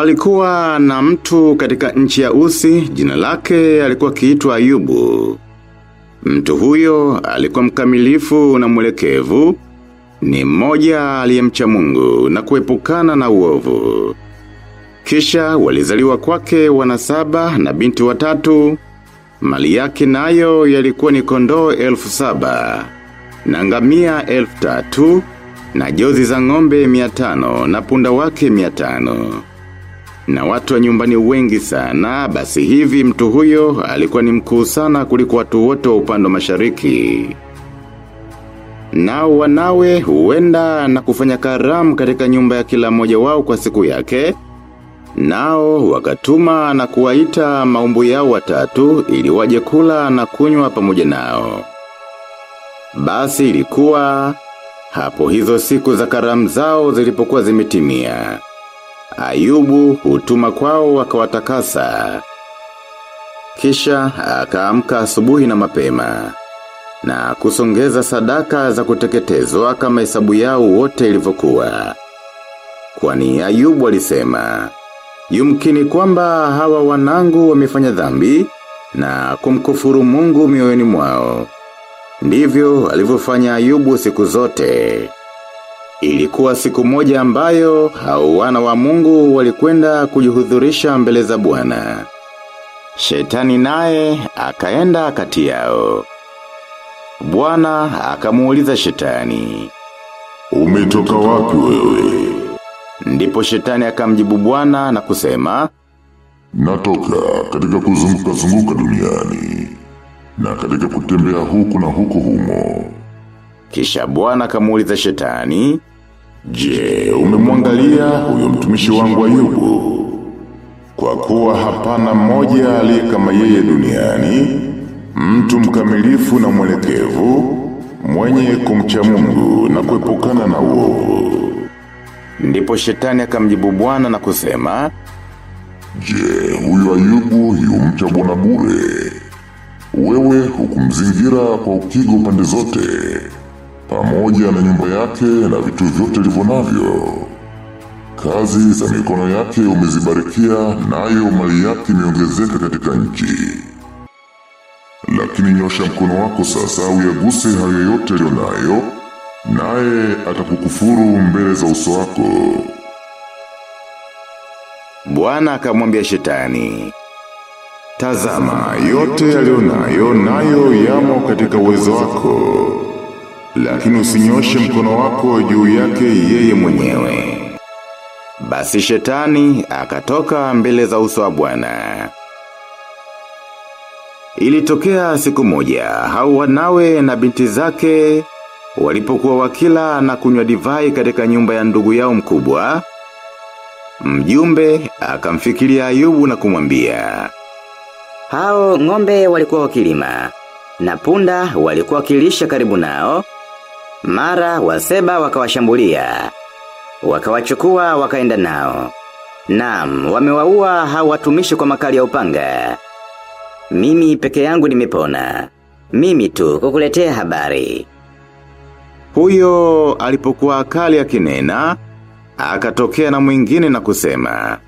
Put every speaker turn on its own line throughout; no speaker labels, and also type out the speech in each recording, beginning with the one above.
Palikuwa na mtu katika nchi ya usi, jina lake alikuwa kiitwa Ayubu. Mtu huyo alikuwa mkamilifu na mwelekevu, ni mmoja aliyemcha mungu na kuepukana na uovu. Kisha walizaliwa kwake wanasaba na binti watatu, mali yake nayo yalikuwa ni kondoo elfu saba, na ngamia elfu tatu, na jozi za ng'ombe miatano na punda wake miatano. Na watu wa nyumbani wengi sana, basi hivi mtu huyo alikuwa ni mkuu sana kuliko watu wote wa upande wa mashariki. Nao wanawe huenda na kufanya karamu katika nyumba ya kila mmoja wao kwa siku yake. Nao wakatuma na kuwaita maumbu yao watatu ili waje kula na kunywa pamoja nao. Basi ilikuwa hapo hizo siku za karamu zao zilipokuwa zimetimia. Ayubu hutuma kwao wakawatakasa. Kisha akaamka asubuhi na mapema na kusongeza sadaka za kuteketezwa kama hesabu yao wote ilivyokuwa. Kwani Ayubu alisema, yumkini kwamba hawa wanangu wamefanya dhambi na kumkufuru Mungu mioyoni mwao. Ndivyo alivyofanya Ayubu siku zote. Ilikuwa siku moja ambayo hao wana wa Mungu walikwenda kujihudhurisha mbele za Bwana. Shetani naye akaenda kati yao. Bwana akamuuliza shetani,
Umetoka wapi wewe?
ndipo shetani akamjibu Bwana na kusema,
Natoka katika kuzunguka zunguka duniani na katika kutembea huku na huku humo.
kisha Bwana akamuuliza shetani,
Je, umemwangalia huyo mtumishi wangu Ayubu? Kwa kuwa hapana mmoja aliye kama yeye duniani, mtu mkamilifu na mwelekevu, mwenye kumcha Mungu na kuepukana na uovu.
ndipo shetani akamjibu Bwana na kusema,
Je, huyo Ayubu yumcha Bwana bure? Wewe hukumzingira kwa ukigo pande zote, pamoja na nyumba yake na vitu vyote alivyo navyo. Kazi za mikono yake umezibarikia, nayo mali yake imeongezeka katika nchi. Lakini nyosha mkono wako sasa uyaguse hayo yote aliyonayo, naye atakukufuru mbele za uso wako.
Bwana akamwambia shetani,
Tazama, yote alionayo nayo yamo katika uwezo wako, lakini usinyoshe mkono wako juu yake yeye mwenyewe.
basi shetani akatoka mbele za uso wa Bwana. Ilitokea siku moja, hao wanawe na binti zake, walipokuwa wakila na kunywa divai katika nyumba ya ndugu yao mkubwa, mjumbe akamfikiria Ayubu na kumwambia,
Hao ng'ombe walikuwa wakilima, na punda walikuwa wakilisha karibu nao, mara waseba wakawashambulia, wakawachukua wakaenda nao. Naam, wamewaua hao watumishi kwa makali ya upanga. Mimi peke yangu nimepona. Mimi tu kukuletea habari.
Huyo alipokuwa akali akinena, akatokea na mwingine na kusema,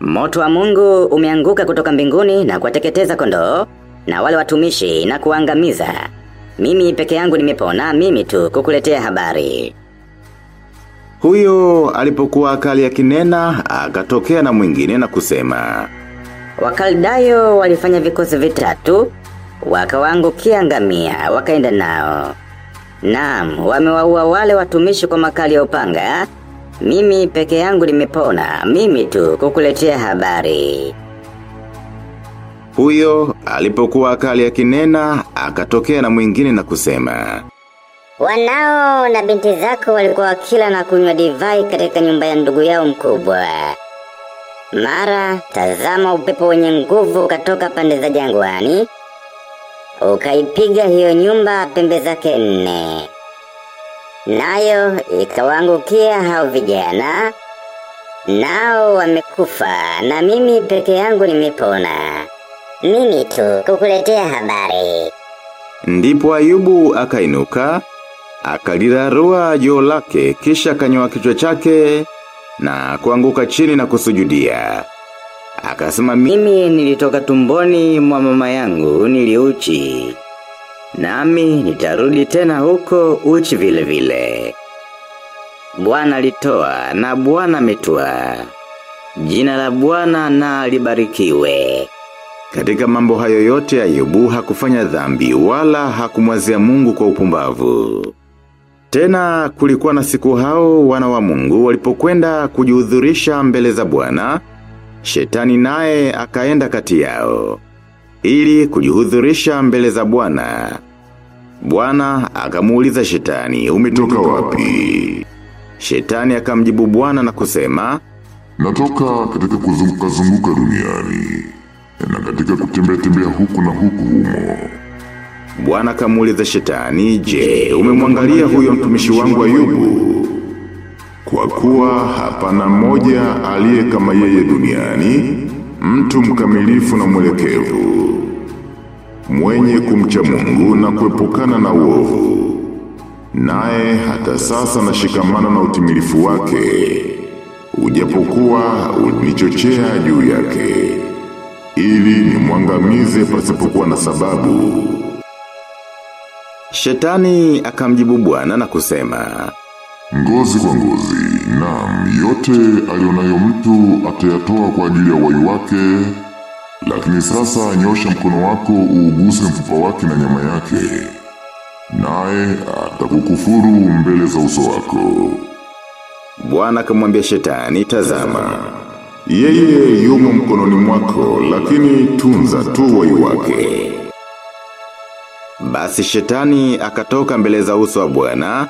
Moto wa Mungu umeanguka kutoka mbinguni na kuwateketeza kondoo na wale watumishi na kuangamiza. Mimi peke yangu nimepona, mimi tu kukuletea habari.
Huyo alipokuwa akali akinena, akatokea na mwingine na kusema,
Wakaldayo walifanya vikosi vitatu, wakawaangukia ngamia, wakaenda nao. Naam, wamewaua wale watumishi kwa makali ya upanga. Mimi peke yangu nimepona, mimi tu kukuletea habari.
Huyo alipokuwa akali akinena, akatokea na mwingine na kusema,
Wanao na binti zako walikuwa wakila na kunywa divai katika nyumba ya ndugu yao mkubwa. Mara tazama upepo wenye nguvu ukatoka pande za jangwani, ukaipiga hiyo nyumba pembe zake nne. Nayo ikawaangukia hao vijana, nao wamekufa na mimi peke yangu nimepona. Mimi tu kukuletea habari.
Ndipo Ayubu akainuka, akalirarua joo lake, kisha akanyoa kichwa chake, na kuanguka chini na kusujudia. Akasema mimi
nilitoka tumboni mwa mama yangu niliuchi. Nami nitarudi tena huko uchi vile vile. Bwana alitoa na Bwana ametwaa. Jina la Bwana na libarikiwe.
Katika mambo hayo yote Ayubu hakufanya dhambi wala hakumwazia Mungu kwa upumbavu. Tena kulikuwa na siku hao wana wa Mungu walipokwenda kujihudhurisha mbele za Bwana, shetani naye akaenda kati yao ili kujihudhurisha mbele za Bwana. Bwana akamuuliza shetani, umetoka wapi? Shetani akamjibu Bwana na kusema,
Natoka katika kuzunguka zunguka duniani na katika kutembea tembea huku na huku humo.
Bwana akamuuliza shetani, je, umemwangalia huyo mtumishi wangu Ayubu? Kwa kuwa hapana mmoja aliye kama yeye duniani, mtu mkamilifu na mwelekevu, mwenye kumcha Mungu na kuepukana na uovu. Naye hata sasa nashikamana na utimilifu wake, ujapokuwa ulinichochea juu yake, ili nimwangamize pasipokuwa na sababu. Shetani akamjibu Bwana na kusema,
Ngozi kwa ngozi, naam, yote alionayo mtu atayatoa kwa ajili ya uhai wake, lakini sasa nyosha mkono wako uuguse mfupa wake na nyama yake, naye atakukufuru mbele za uso wako.
Bwana akamwambia shetani, tazama, yeye yumo mkononi mwako, lakini tunza tu uhai wake. Basi shetani akatoka mbele za uso wa Bwana,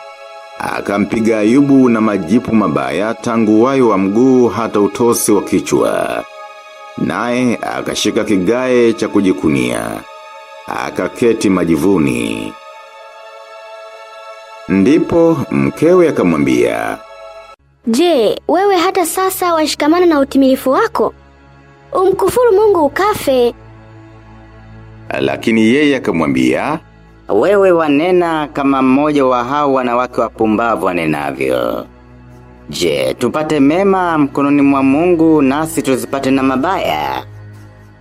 akampiga Ayubu na majipu mabaya tangu wayo wa mguu hata utosi wa kichwa. Naye akashika kigae cha kujikunia, akaketi majivuni. Ndipo mkewe akamwambia,
Je, wewe hata sasa washikamana na utimilifu wako? Umkufuru Mungu ukafe.
lakini yeye akamwambia,
Wewe wanena kama mmoja wa hao wanawake wapumbavu wanenavyo. Je, tupate mema mkononi mwa Mungu nasi tuzipate na mabaya?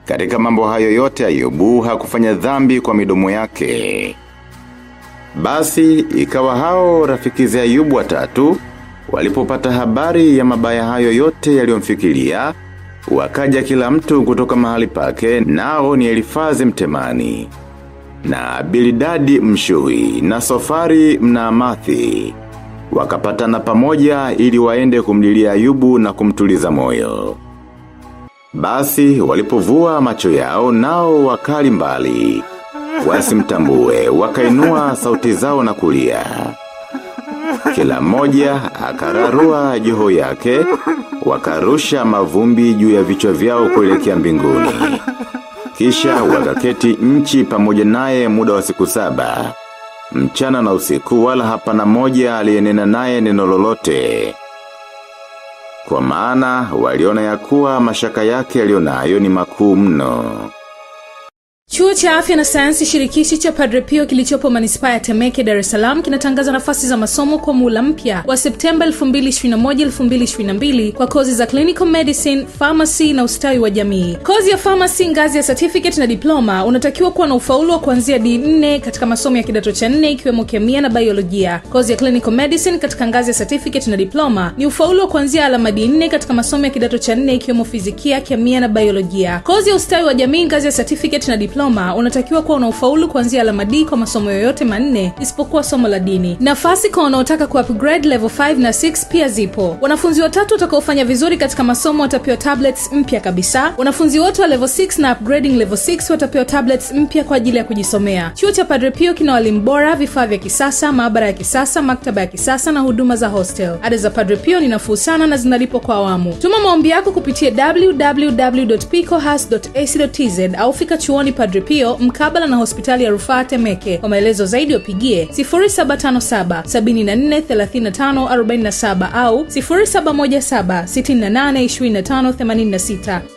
Katika mambo hayo yote Ayubu hakufanya dhambi kwa midomo yake. Basi ikawa hao rafiki za Ayubu watatu walipopata habari ya mabaya hayo yote yaliyomfikiria wakaja kila mtu kutoka mahali pake nao ni Elifazi mtemani na Bilidadi mshuhi na Sofari mnaamathi wakapatana pamoja ili waende kumlilia Ayubu na kumtuliza moyo. Basi walipovua macho yao nao wakali mbali. Wasimtambue, wakainua sauti zao na kulia. Kila mmoja akararua joho yake, wakarusha mavumbi juu ya vichwa vyao kuelekea mbinguni. Kisha wakaketi nchi pamoja naye muda wa siku saba. Mchana na usiku wala hapana moja aliyenena naye neno lolote. Kwa maana waliona ya kuwa mashaka yake alionayo ni makuu mno.
Chuo cha Afya na Sayansi Shirikishi cha Padre Pio kilichopo manispaa ya Temeke, Dar es Salaam kinatangaza nafasi za masomo kwa muhula mpya wa Septemba 2021-2022 kwa kozi za Clinical Medicine, Pharmacy na ustawi wa jamii. Kozi ya Pharmacy ngazi ya certificate na diploma unatakiwa kuwa na ufaulu wa kuanzia D4 katika masomo ya kidato cha 4 ikiwemo kemia na biolojia. Kozi ya Clinical Medicine katika ngazi ya certificate na diploma ni ufaulu wa kuanzia alama D4 katika masomo ya kidato cha 4 ikiwemo fizikia, kemia na biolojia. Kozi ya ustawi wa jamii ngazi ya certificate na diploma unatakiwa kuwa una ufaulu kuanzia alama D kwa masomo yoyote manne isipokuwa somo la dini. Nafasi kwa wanaotaka ku upgrade level 5 na 6 pia zipo. Wanafunzi watatu watakaofanya vizuri katika masomo watapewa tablets mpya kabisa. Wanafunzi wote wa level 6 na upgrading level 6 watapewa tablets mpya kwa ajili ya kujisomea. Chuo cha Padre Pio kina walimu bora, vifaa vya kisasa, maabara ya kisasa, maktaba ya kisasa na huduma za hostel. Ada za Padre Pio ni nafuu sana na zinalipwa kwa awamu. Tuma maombi yako kupitia www.picohas.ac.tz au fika chuoni Padre Pio mkabala na hospitali ya rufaa Temeke. Kwa maelezo zaidi wapigie 0757 74 35 47 au 0717 68 25 86.